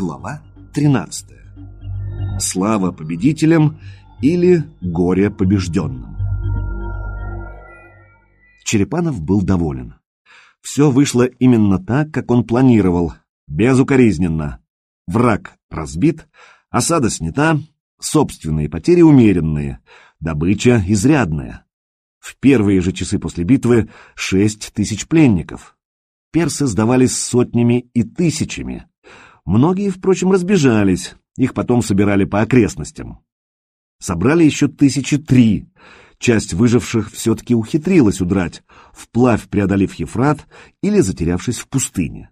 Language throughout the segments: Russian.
Глава 13. Слава победителям или горе побежденным. Черепанов был доволен. Все вышло именно так, как он планировал, безукоризненно. Враг разбит, осада снята, собственные потери умеренные, добыча изрядная. В первые же часы после битвы шесть тысяч пленников. Персы сдавались сотнями и тысячами. Многие, впрочем, разбежались, их потом собирали по окрестностям. Собрали еще тысячи три. Часть выживших все-таки ухитрилась удрать, вплавь преодолев Ефрат или затерявшись в пустыне.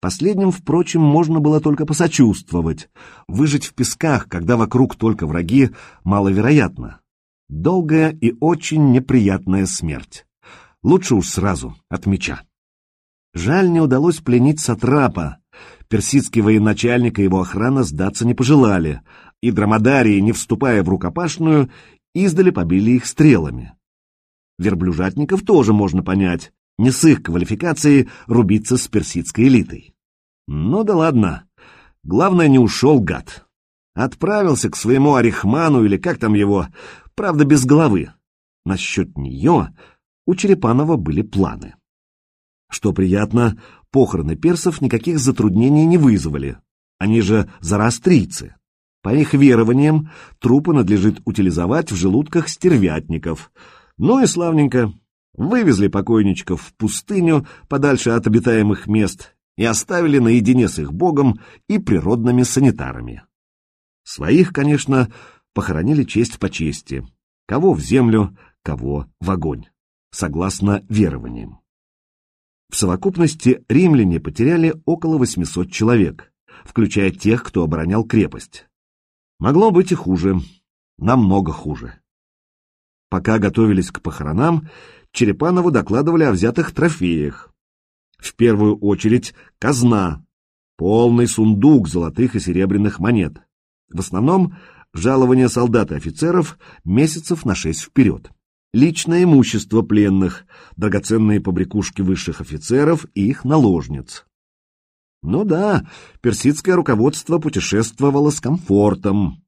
Последним, впрочем, можно было только посочувствовать. Выжить в песках, когда вокруг только враги, маловероятно. Долгая и очень неприятная смерть. Лучше уж сразу, от меча. Жаль, не удалось пленить Сатрапа. Персидский военачальник и его охрана сдаться не пожелали, и драмадарии, не вступая в рукопашную, издали побили их стрелами. Верблюжатников тоже можно понять, не с их квалификацией рубиться с персидской элитой. Ну да ладно, главное не ушел гад. Отправился к своему Арихману или как там его, правда без головы. Насчет нее у Черепанова были планы. Что приятно, похороны персов никаких затруднений не вызвали. Они же зарастрийцы. По их верованиям, трупы надлежит утилизовать в желудках стервятников. Ну и славненько. Вывезли покойничков в пустыню, подальше от обитаемых мест, и оставили наедине с их богом и природными санитарами. Своих, конечно, похоронили честь по чести. Кого в землю, кого в огонь, согласно верованиям. В совокупности римляне потеряли около 800 человек, включая тех, кто оборонял крепость. Могло быть и хуже, намного хуже. Пока готовились к похоронам, Черепанову докладывали о взятых трофеях. В первую очередь казна, полный сундук золотых и серебряных монет. В основном жалования солдат и офицеров месяцев на шесть вперед личное имущество пленных, драгоценные побрякушки высших офицеров и их наложниц. Ну да, персидское руководство путешествовало с комфортом.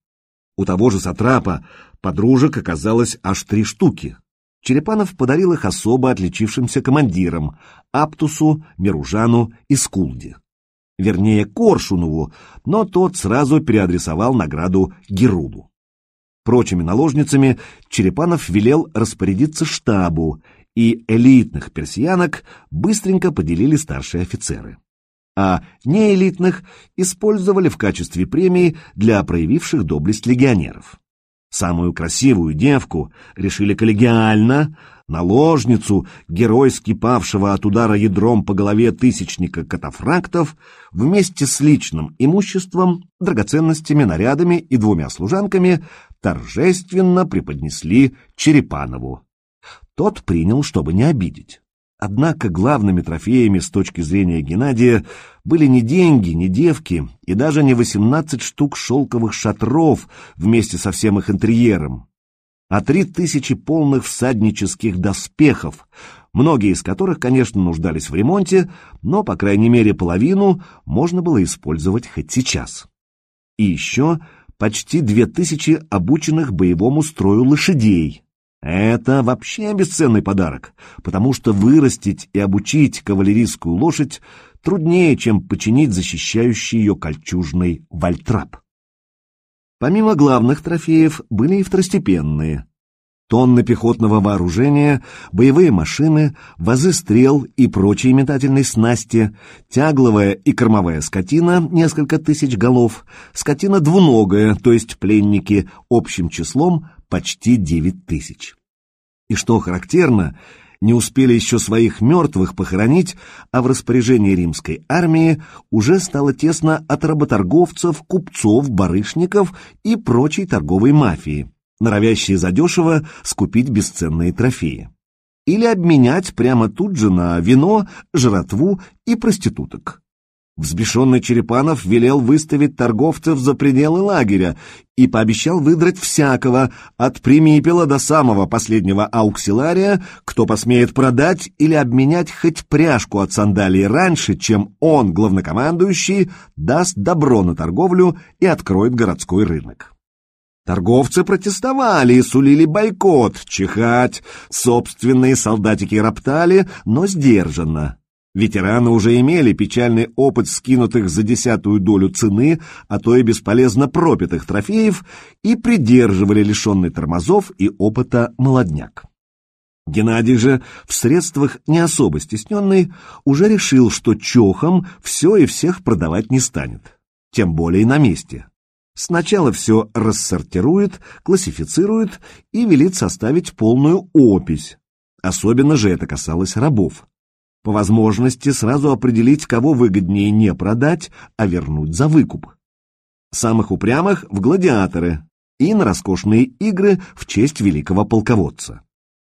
У того же Сатрапа подружек оказалось аж три штуки. Черепанов подарил их особо отличившимся командирам — Аптусу, Меружану и Скулде. Вернее, Коршунову, но тот сразу переадресовал награду Геруду прочими наложницами Черепанов велел распорядиться штабу, и элитных персиянок быстренько поделили старшие офицеры. А неэлитных использовали в качестве премии для проявивших доблесть легионеров. Самую красивую девку решили коллегиально, наложницу, геройски павшего от удара ядром по голове тысячника катафрактов, вместе с личным имуществом, драгоценностями, нарядами и двумя служанками торжественно преподнесли Черепанову. Тот принял, чтобы не обидеть. Однако главными трофеями с точки зрения Геннадия были не деньги, не девки и даже не 18 штук шелковых шатров вместе со всем их интерьером, а три тысячи полных всаднических доспехов, многие из которых, конечно, нуждались в ремонте, но, по крайней мере, половину можно было использовать хоть сейчас. И еще почти две тысячи обученных боевому строю лошадей. Это вообще бесценный подарок, потому что вырастить и обучить кавалерийскую лошадь труднее, чем починить защищающий ее кольчужный вальтрап. Помимо главных трофеев были и второстепенные. Тонны пехотного вооружения, боевые машины, вазы стрел и прочие метательные снасти, тягловая и кормовая скотина, несколько тысяч голов, скотина двуногая, то есть пленники, общим числом почти девять тысяч. И что характерно, не успели еще своих мертвых похоронить, а в распоряжении римской армии уже стало тесно от работорговцев, купцов, барышников и прочей торговой мафии, норовящие задешево скупить бесценные трофеи. Или обменять прямо тут же на вино, жратву и проституток. Взбешенный Черепанов велел выставить торговцев за пределы лагеря и пообещал выдрать всякого, от примипела до самого последнего ауксилария, кто посмеет продать или обменять хоть пряжку от сандалии раньше, чем он, главнокомандующий, даст добро на торговлю и откроет городской рынок. Торговцы протестовали и сулили бойкот, чихать, собственные солдатики роптали, но сдержанно. Ветераны уже имели печальный опыт скинутых за десятую долю цены, а то и бесполезно пропитых трофеев, и придерживали лишенный тормозов и опыта молодняк. Геннадий же, в средствах не особо стесненный, уже решил, что чохом все и всех продавать не станет, тем более на месте. Сначала все рассортирует, классифицирует и велит составить полную опись. Особенно же это касалось рабов по возможности сразу определить, кого выгоднее не продать, а вернуть за выкуп. Самых упрямых в гладиаторы и на роскошные игры в честь великого полководца.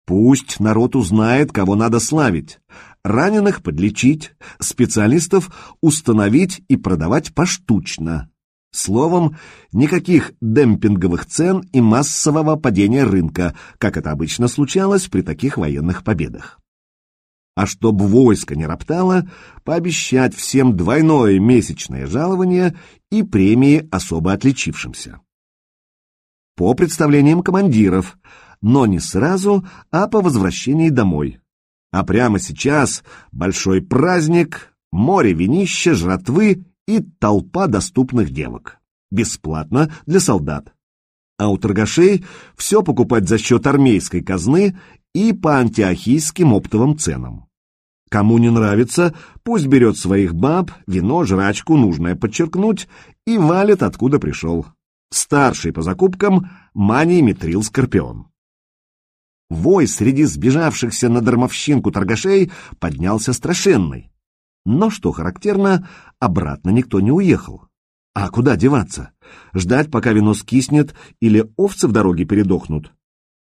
Пусть народ узнает, кого надо славить, раненых подлечить, специалистов установить и продавать поштучно. Словом, никаких демпинговых цен и массового падения рынка, как это обычно случалось при таких военных победах а чтоб войско не роптало, пообещать всем двойное месячное жалование и премии особо отличившимся. По представлениям командиров, но не сразу, а по возвращении домой. А прямо сейчас большой праздник, море винища, жратвы и толпа доступных девок. Бесплатно для солдат. А у торгашей все покупать за счет армейской казны и по антиохийским оптовым ценам. Кому не нравится, пусть берет своих баб, вино, жрачку, нужное подчеркнуть, и валит, откуда пришел. Старший по закупкам Маний Митрил Скорпион. Вой среди сбежавшихся на дармовщинку торгашей поднялся страшенный. Но, что характерно, обратно никто не уехал. А куда деваться? Ждать, пока вино скиснет или овцы в дороге передохнут?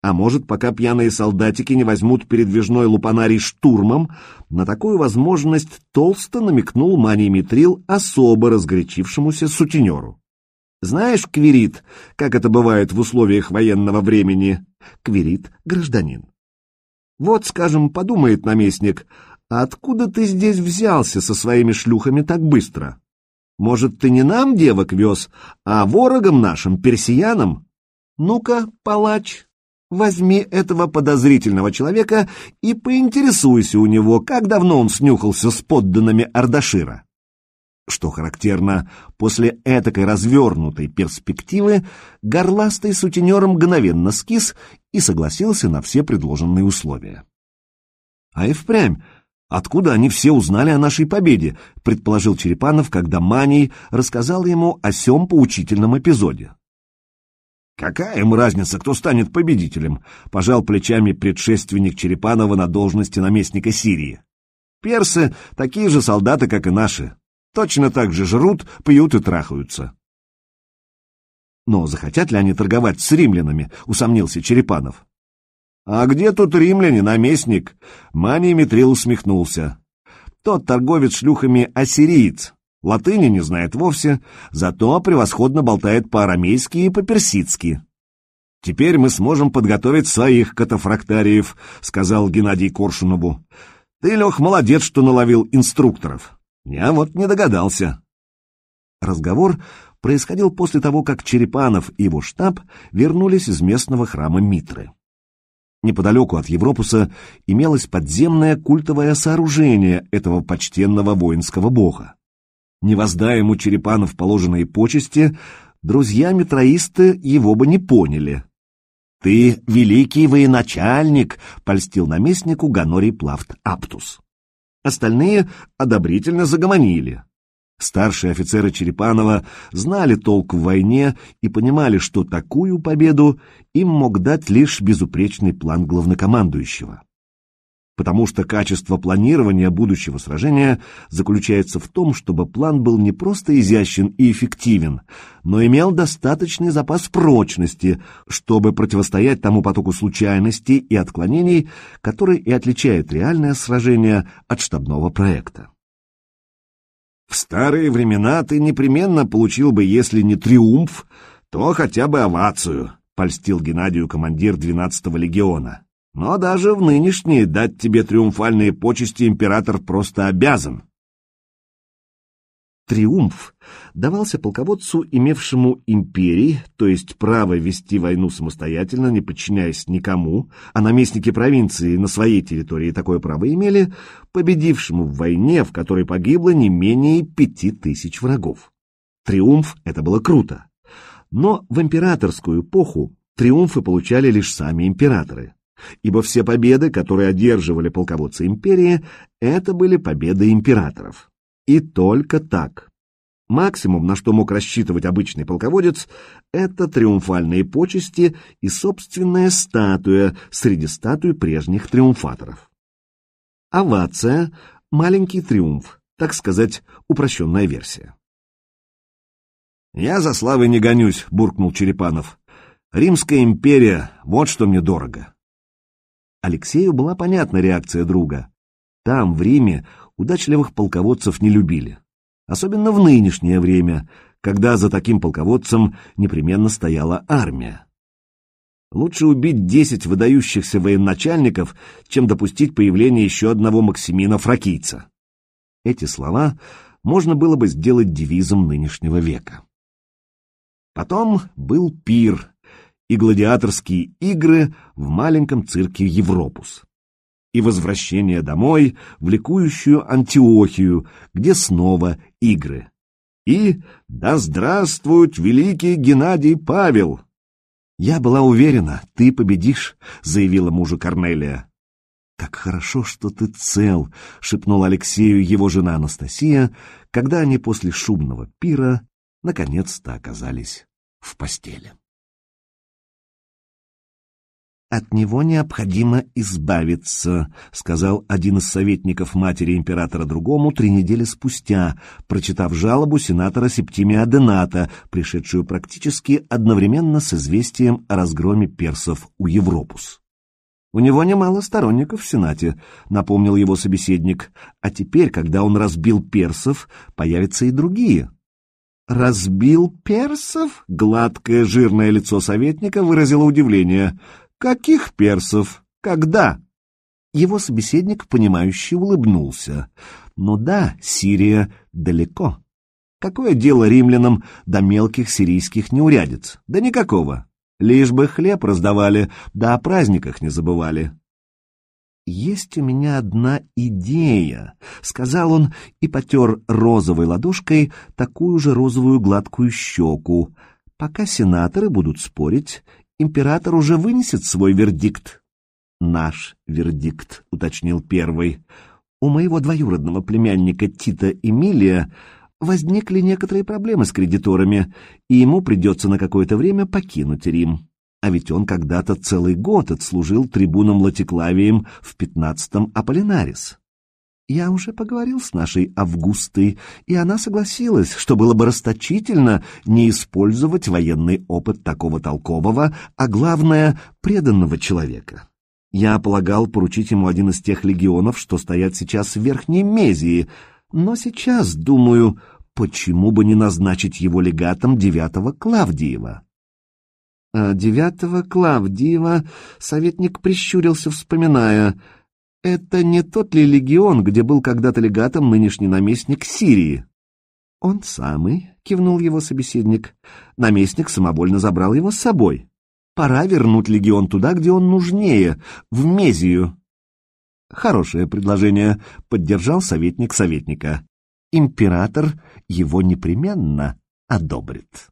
А может, пока пьяные солдатики не возьмут передвижной лупанарий штурмом, на такую возможность толсто намекнул Маний Митрил особо разгорячившемуся сутенеру. Знаешь, Квирит, как это бывает в условиях военного времени? Квирит — гражданин. Вот, скажем, подумает наместник, а откуда ты здесь взялся со своими шлюхами так быстро? Может, ты не нам девок вез, а ворогам нашим, персиянам? Ну-ка, палач, Возьми этого подозрительного человека и поинтересуйся у него, как давно он снюхался с подданными Ардашира. Что характерно, после этакой развернутой перспективы горластый сутенер мгновенно скис и согласился на все предложенные условия. А и впрямь, откуда они все узнали о нашей победе, предположил Черепанов, когда Маний рассказал ему о сём поучительном эпизоде. Какая им разница, кто станет победителем? Пожал плечами предшественник Черепанова на должности наместника Сирии. Персы — такие же солдаты, как и наши. Точно так же жрут, пьют и трахаются. Но захотят ли они торговать с римлянами, усомнился Черепанов. А где тут римляне, наместник? Маний Митрил усмехнулся. Тот торговец шлюхами ассириец, Латыни не знает вовсе, зато превосходно болтает по-арамейски и по-персидски. «Теперь мы сможем подготовить своих катафрактариев», — сказал Геннадий Коршунову. «Ты, Лех, молодец, что наловил инструкторов. Я вот не догадался». Разговор происходил после того, как Черепанов и его штаб вернулись из местного храма Митры. Неподалеку от Европуса имелось подземное культовое сооружение этого почтенного воинского бога. Не воздая ему Черепанов положенные почести, друзья-метроисты его бы не поняли. «Ты великий военачальник!» — польстил наместнику Ганорий Плафт Аптус. Остальные одобрительно загомонили. Старшие офицеры Черепанова знали толк в войне и понимали, что такую победу им мог дать лишь безупречный план главнокомандующего потому что качество планирования будущего сражения заключается в том, чтобы план был не просто изящен и эффективен, но имел достаточный запас прочности, чтобы противостоять тому потоку случайностей и отклонений, который и отличает реальное сражение от штабного проекта. Старые времена ты непременно получил бы, если не триумф, то хотя бы овацию, польстил Геннадию командир 12-го легиона. Но даже в нынешние дать тебе триумфальные почести император просто обязан. Триумф давался полководцу, имевшему империи, то есть право вести войну самостоятельно, не подчиняясь никому, а наместники провинции на своей территории такое право имели, победившему в войне, в которой погибло не менее пяти тысяч врагов. Триумф — это было круто. Но в императорскую эпоху триумфы получали лишь сами императоры, ибо все победы, которые одерживали полководцы империи, это были победы императоров. И только так. Максимум, на что мог рассчитывать обычный полководец, это триумфальные почести и собственная статуя среди статуй прежних триумфаторов. Овация — маленький триумф, так сказать, упрощенная версия. «Я за славой не гонюсь», — буркнул Черепанов. «Римская империя — вот что мне дорого». Алексею была понятна реакция друга. Там, в Риме, удачливых полководцев не любили. Особенно в нынешнее время, когда за таким полководцем непременно стояла армия. Лучше убить десять выдающихся военачальников, чем допустить появление еще одного Максимина Фракийца. Эти слова можно было бы сделать девизом нынешнего века. Потом был пир и гладиаторские игры в маленьком цирке Европус и возвращение домой в ликующую Антиохию, где снова игры. И «Да здравствует великий Геннадий Павел!» «Я была уверена, ты победишь», — заявила мужу Корнелия. «Как хорошо, что ты цел», — шепнула Алексею его жена Анастасия, когда они после шумного пира наконец-то оказались в постели. «От него необходимо избавиться», — сказал один из советников матери императора другому три недели спустя, прочитав жалобу сенатора Септимия Адената, пришедшую практически одновременно с известием о разгроме персов у Европус. «У него немало сторонников в Сенате», — напомнил его собеседник, «а теперь, когда он разбил персов, появятся и другие». «Разбил персов?» — гладкое жирное лицо советника выразило удивление — «Каких персов? Когда?» Его собеседник, понимающе улыбнулся. «Ну да, Сирия далеко. Какое дело римлянам до мелких сирийских неурядиц? Да никакого. Лишь бы хлеб раздавали, да о праздниках не забывали». «Есть у меня одна идея», — сказал он и потер розовой ладошкой такую же розовую гладкую щеку. «Пока сенаторы будут спорить, император уже вынесет свой вердикт. Наш вердикт, уточнил первый. У моего двоюродного племянника Тита Эмилия возникли некоторые проблемы с кредиторами, и ему придется на какое-то время покинуть Рим. А ведь он когда-то целый год отслужил трибуном Латиклавием в пятнадцатом Аполлинарис. Я уже поговорил с нашей Августой, и она согласилась, что было бы расточительно не использовать военный опыт такого толкового, а главное, преданного человека. Я полагал поручить ему один из тех легионов, что стоят сейчас в Верхней Мезии, но сейчас думаю, почему бы не назначить его легатом девятого Клавдиева? А девятого Клавдиева советник прищурился, вспоминая — это не тот ли легион, где был когда-то легатом нынешний наместник Сирии? Он самый, кивнул его собеседник. Наместник самовольно забрал его с собой. Пора вернуть легион туда, где он нужнее, в Мезию. Хорошее предложение, поддержал советник советника. Император его непременно одобрит.